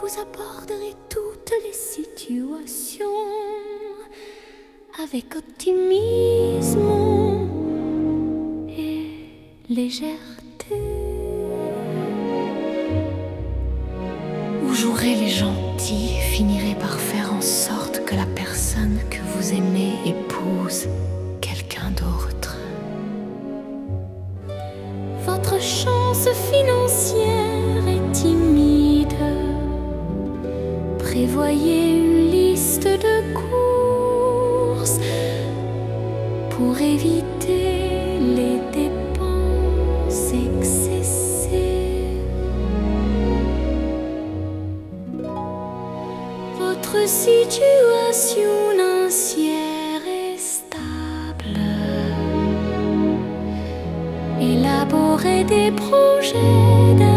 vous aborderez toutes les situations avec optimisme et légèreté. Vous jouerez les gentils et finirez par faire en sorte que la personne que vous aimez épouse quelqu'un d'autre. Votre chance financière Prévoyez une liste de courses pour éviter les dépenses excessives. Votre situation financière est stable. Élaborez des projets